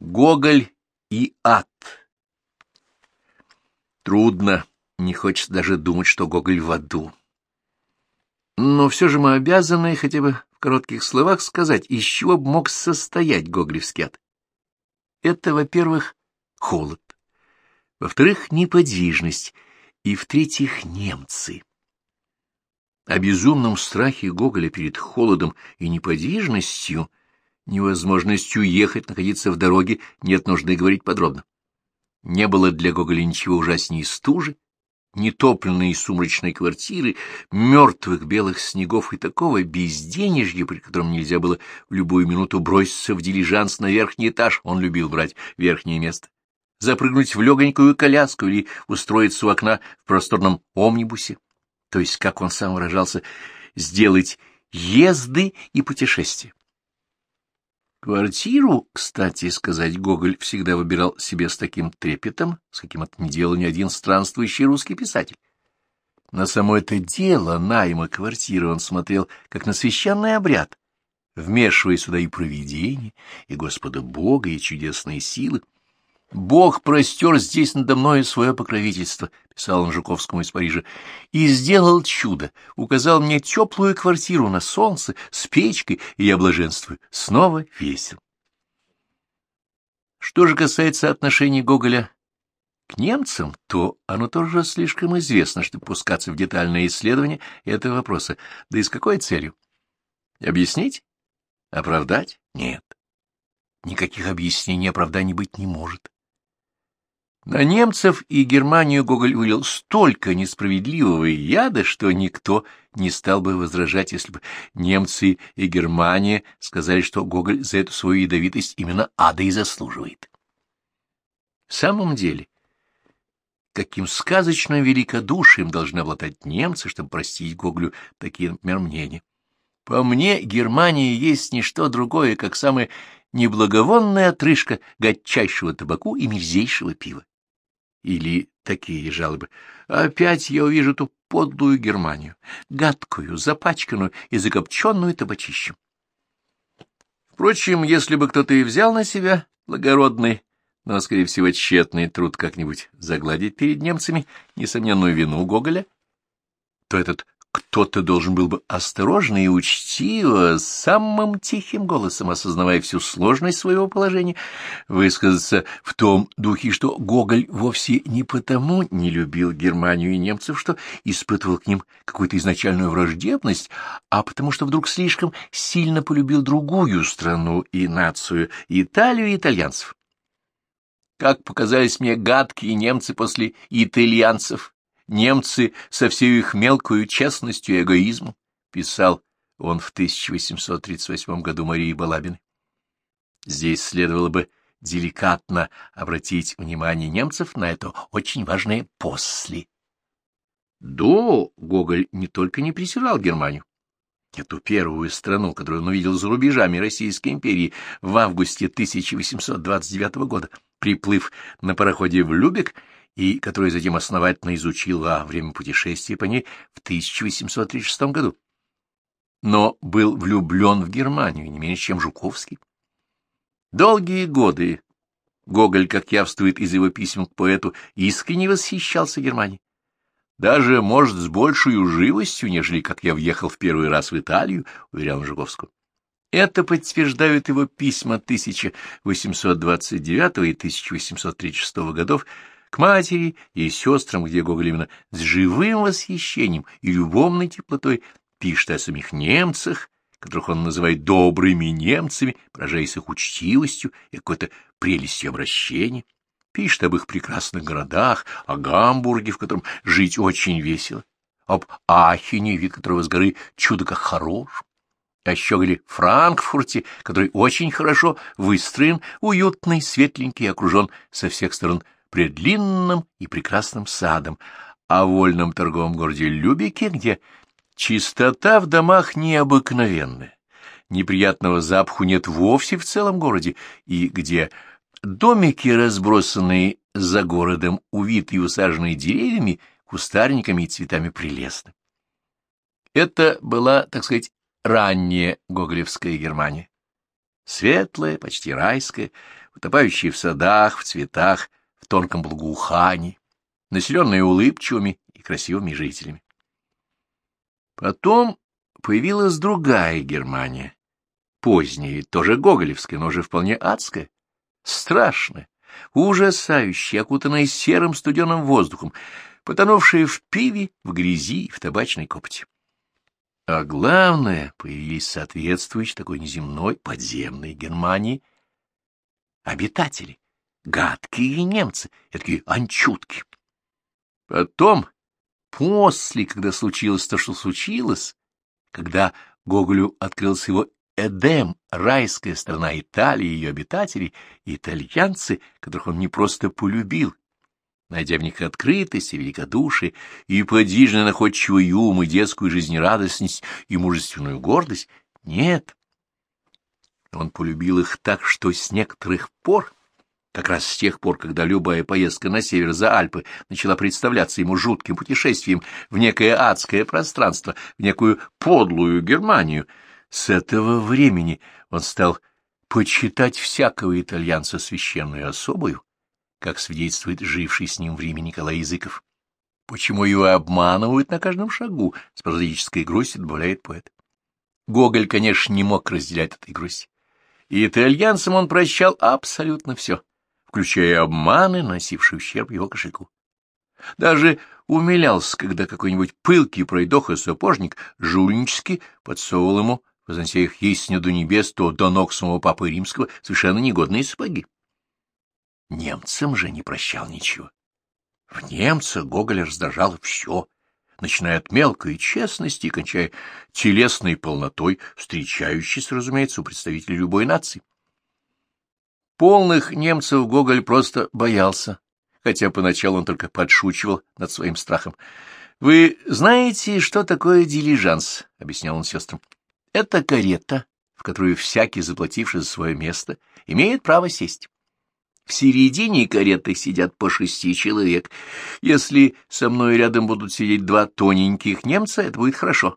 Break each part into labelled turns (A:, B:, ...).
A: Гоголь и ад. Трудно, не хочется даже думать, что Гоголь в аду. Но все же мы обязаны хотя бы в коротких словах сказать, из чего бы мог состоять гоголевский ад. Это, во-первых, холод, во-вторых, неподвижность, и, в-третьих, немцы. О безумном страхе Гоголя перед холодом и неподвижностью — невозможностью ехать, находиться в дороге, нет нужды говорить подробно. Не было для Гоголя ничего ужаснее стужи, нетопленной и сумрачной квартиры, мертвых белых снегов и такого безденежья, при котором нельзя было в любую минуту броситься в дилижанс на верхний этаж, он любил брать верхнее место, запрыгнуть в легонькую коляску или устроиться у окна в просторном омнибусе, то есть, как он сам выражался, сделать езды и путешествия. Квартиру, кстати сказать, Гоголь всегда выбирал себе с таким трепетом, с каким это не делал ни один странствующий русский писатель. На само это дело найма квартиры он смотрел как на священный обряд, вмешивая сюда и провидение, и Господа Бога, и чудесные силы. «Бог простер здесь надо мною свое покровительство», — писал он Жуковскому из Парижа, — «и сделал чудо, указал мне теплую квартиру на солнце с печкой, и я блаженствую, снова весел». Что же касается отношений Гоголя к немцам, то оно тоже слишком известно, чтобы пускаться в детальное исследование этого вопроса. Да и с какой целью? Объяснить? Оправдать? Нет. Никаких объяснений оправданий быть не может. На немцев и Германию Гоголь вылил столько несправедливого яда, что никто не стал бы возражать, если бы немцы и Германия сказали, что Гоголь за эту свою ядовитость именно ада и заслуживает. В самом деле, каким сказочным великодушием должны обладать немцы, чтобы простить Гоголю такие, например, мнения. По мне, Германия есть не что другое, как самая неблаговонная отрыжка гадчайшего табаку и мерзейшего пива. Или такие жалобы. Опять я увижу ту подлую Германию, гадкую, запачканную и закопченную табачищем. Впрочем, если бы кто-то и взял на себя благородный, но, скорее всего, тщетный труд как-нибудь загладить перед немцами несомненную вину Гоголя, то этот кто-то должен был бы осторожно и учтиво, самым тихим голосом, осознавая всю сложность своего положения, высказаться в том духе, что Гоголь вовсе не потому не любил Германию и немцев, что испытывал к ним какую-то изначальную враждебность, а потому что вдруг слишком сильно полюбил другую страну и нацию, Италию и итальянцев. Как показались мне гадкие немцы после итальянцев, немцы со всей их мелкую честностью и эгоизмом, писал он в 1838 году Марии Балабиной. Здесь следовало бы деликатно обратить внимание немцев на это очень важное «после». До Гоголь не только не презирал Германию, эту первую страну, которую он увидел за рубежами Российской империи в августе 1829 года, приплыв на пароходе в Любек и которую затем основательно изучил во время путешествия по ней в 1836 году. Но был влюблен в Германию не меньше, чем Жуковский. Долгие годы Гоголь, как явствует из его писем к поэту, искренне восхищался Германией. Даже, может, с большей живостью, нежели как я въехал в первый раз в Италию, уверял Жуковского. Это подтверждают его письма 1829 и 1836 годов, к матери и сестрам, где Гоголь именно с живым восхищением и любовной теплотой пишет о самих немцах, которых он называет добрыми немцами, поражаясь их учтивостью и какой-то прелестью обращения, пишет об их прекрасных городах, о Гамбурге, в котором жить очень весело, об Ахене, вид которого с горы чудо как хорош, о щеголе Франкфурте, который очень хорошо выстроен, уютный, светленький и окружен со всех сторон пред длинным и прекрасным садом, о вольном торговом городе Любике, где чистота в домах необыкновенная, неприятного запаху нет вовсе в целом городе, и где домики, разбросанные за городом, увитые и усаженные деревьями, кустарниками и цветами прелестны. Это была, так сказать, ранняя гоголевская Германия. Светлое, почти райское, утопающее в садах, в цветах, в тонком благоухании, населенное улыбчивыми и красивыми жителями. Потом появилась другая Германия, поздняя, тоже гоголевская, но уже вполне адская, страшная, ужасающая, окутанная серым студеным воздухом, потонувшая в пиве, в грязи, в табачной копоти. А главное, появились соответствующие такой неземной подземной Германии обитатели, гадкие немцы, такие анчутки. Потом, после, когда случилось то, что случилось, когда Гоголю открылся его Эдем, райская страна Италии и ее обитателей, итальянцы, которых он не просто полюбил, найдя в них открытость и великодушие, и подвижно находчивый ум, и детскую жизнерадостность, и мужественную гордость, нет. Он полюбил их так, что с некоторых пор, как раз с тех пор, когда любая поездка на север за Альпы начала представляться ему жутким путешествием в некое адское пространство, в некую подлую Германию, с этого времени он стал почитать всякого итальянца священную особую, как свидетельствует живший с ним в Риме Николай Языков. Почему его обманывают на каждом шагу, с прозаической грустью добавляет поэт. Гоголь, конечно, не мог разделять этой грусти. Итальянцам он прощал абсолютно все, включая обманы, носившие ущерб его кошельку. Даже умилялся, когда какой-нибудь пылкий пройдоха-сапожник жульнически подсовывал ему, вознося их истину до небес, то до ног самого папы римского, совершенно негодные сапоги. Немцам же не прощал ничего. В немца Гоголь раздражал все, начиная от мелкой честности и кончая телесной полнотой, встречающейся, разумеется, у представителей любой нации. Полных немцев Гоголь просто боялся, хотя поначалу он только подшучивал над своим страхом. — Вы знаете, что такое дилижанс? — объяснял он сестрам. — Это карета, в которую всякий, заплативший за свое место, имеет право сесть. В середине кареты сидят по шести человек. Если со мной рядом будут сидеть два тоненьких немца, это будет хорошо.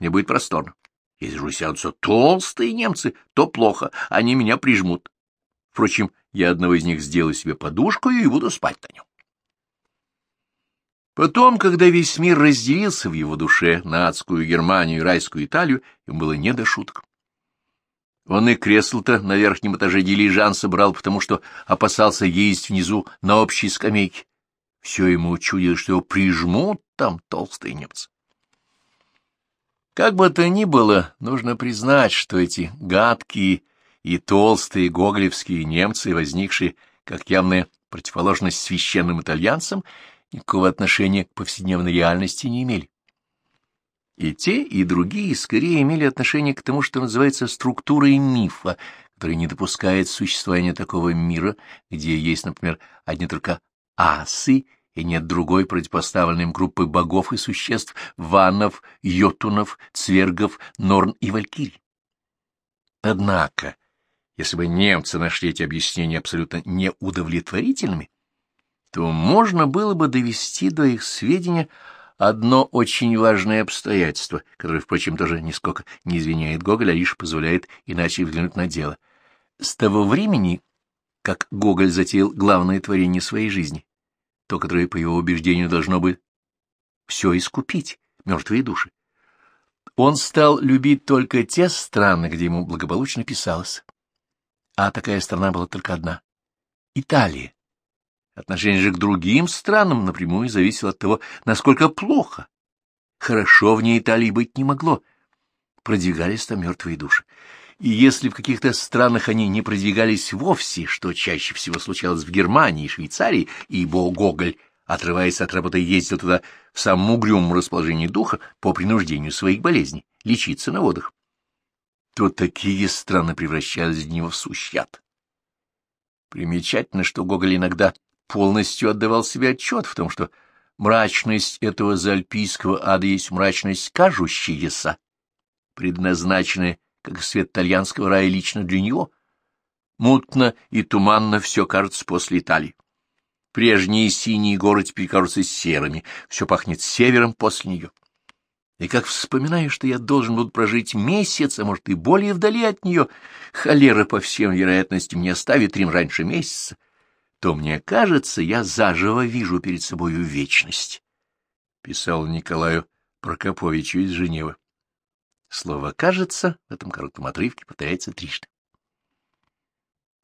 A: Мне будет просторно. Если же сядутся толстые немцы, то плохо, они меня прижмут. Впрочем, я одного из них сделаю себе подушку и буду спать на нем. Потом, когда весь мир разделился в его душе на адскую Германию и райскую Италию, ему было не до шуток. Он и кресло-то на верхнем этаже дилижанса брал, потому что опасался ездить внизу на общей скамейке. Все ему чудилось, что его прижмут там толстые немцы. Как бы то ни было, нужно признать, что эти гадкие и толстые гоголевские немцы, возникшие как явная противоположность священным итальянцам, никакого отношения к повседневной реальности не имели. И те, и другие скорее имели отношение к тому, что называется структурой мифа, который не допускает существования такого мира, где есть, например, одни только асы, и нет другой противопоставленной им группы богов и существ — ваннов, йотунов, цвергов, норн и валькирий. Однако, если бы немцы нашли эти объяснения абсолютно неудовлетворительными, то можно было бы довести до их сведения одно очень важное обстоятельство, которое, впрочем, тоже нисколько не извиняет Гоголя, а лишь позволяет иначе взглянуть на дело. С того времени, как Гоголь затеял главное творение своей жизни, то, которое, по его убеждению, должно бы все искупить, мертвые души, он стал любить только те страны, где ему благополучно писалось. А такая страна была только одна — Италия. Отношение же к другим странам напрямую зависело от того, насколько плохо. Хорошо в ней Италии быть не могло. Продвигались там мертвые души. И если в каких-то странах они не продвигались вовсе, что чаще всего случалось в Германии и Швейцарии, ибо Гоголь, отрываясь от работы, ездил туда в самом угрюмом расположении духа по принуждению своих болезней, лечиться на водах, то такие страны превращались для него в сущий Примечательно, что Гоголь иногда полностью отдавал себе отчет в том, что мрачность этого заальпийского ада есть мрачность кажущаяся, предназначенная, как свет итальянского рая, лично для него. Мутно и туманно все кажется после Италии. Прежние синие горы теперь кажутся серыми, все пахнет севером после нее. И как вспоминаю, что я должен был прожить месяц, а может и более вдали от нее, холера, по всем вероятностям, не оставит Рим раньше месяца, то, мне кажется, я заживо вижу перед собою вечность, — писал Николаю Прокоповичу из Женевы. Слово «кажется» в этом коротком отрывке повторяется трижды.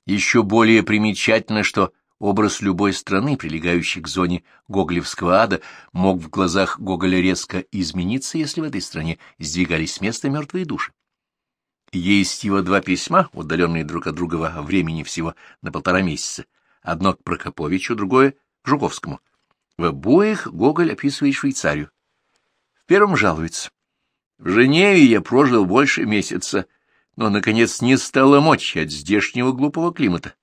A: Еще более примечательно, что образ любой страны, прилегающей к зоне гоголевского ада, мог в глазах Гоголя резко измениться, если в этой стране сдвигались с места мертвые души. Есть его два письма, удаленные друг от друга во времени всего на полтора месяца, одно к Прокоповичу, другое — к Жуковскому. В обоих Гоголь описывает Швейцарию. В первом жалуется. В Женеве я прожил больше месяца, но, наконец, не стало мочи от здешнего глупого климата.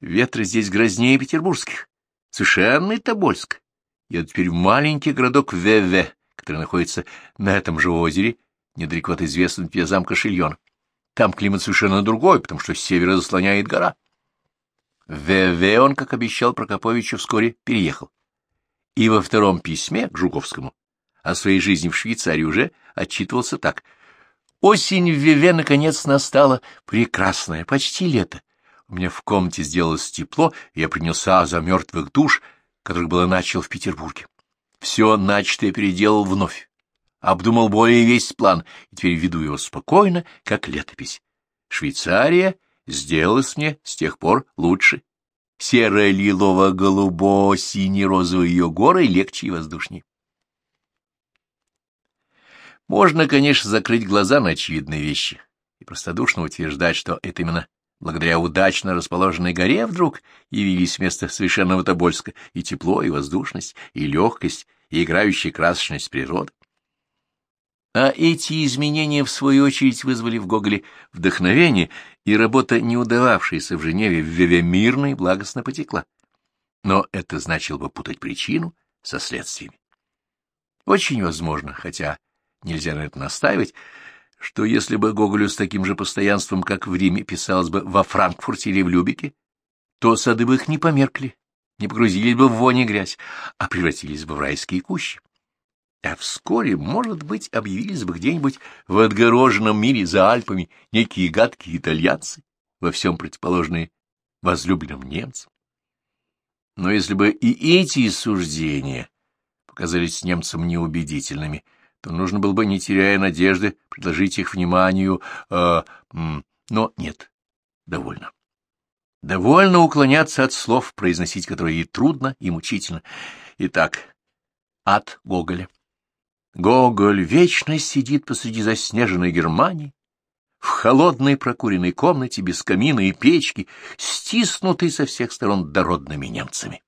A: Ветры здесь грознее петербургских. Совершенный Тобольск. Я теперь в маленький городок Веве, который находится на этом же озере, недалеко от известного тебе замка Шильон. Там климат совершенно другой, потому что с севера заслоняет гора. Веве он, как обещал Прокоповичу, вскоре переехал. И во втором письме к Жуковскому о своей жизни в Швейцарии уже отчитывался так. Осень в Виве наконец настала, прекрасная, почти лето. Меня в комнате сделалось тепло, и я принялся за мертвых душ, которых было начал в Петербурге. Все начатое переделал вновь. Обдумал более весь план, и теперь веду его спокойно, как летопись. Швейцария сделалась мне с тех пор лучше. Серо-лилово-голубо-сине-розовые ее горы легче и воздушнее. Можно, конечно, закрыть глаза на очевидные вещи и простодушно утверждать, что это именно благодаря удачно расположенной горе вдруг явились вместо совершенного Тобольска и тепло, и воздушность, и легкость, и играющая красочность природы. А эти изменения, в свою очередь, вызвали в Гоголе вдохновение, и работа, не удававшаяся в Женеве, в Веве мирно благостно потекла. Но это значило бы путать причину со следствиями. Очень возможно, хотя нельзя на это настаивать, что если бы Гоголю с таким же постоянством, как в Риме, писалось бы во Франкфурте или в Любике, то сады бы их не померкли, не погрузились бы в вонь и грязь, а превратились бы в райские кущи. А вскоре, может быть, объявились бы где-нибудь в отгороженном мире за Альпами некие гадкие итальянцы, во всем противоположные возлюбленным немцам. Но если бы и эти суждения показались немцам неубедительными, то нужно было бы, не теряя надежды, предложить их вниманию, э, но нет, довольно. Довольно уклоняться от слов, произносить которые и трудно, и мучительно. Итак, от Гоголя. Гоголь вечно сидит посреди заснеженной Германии, в холодной прокуренной комнате без камина и печки, стиснутый со всех сторон дородными немцами.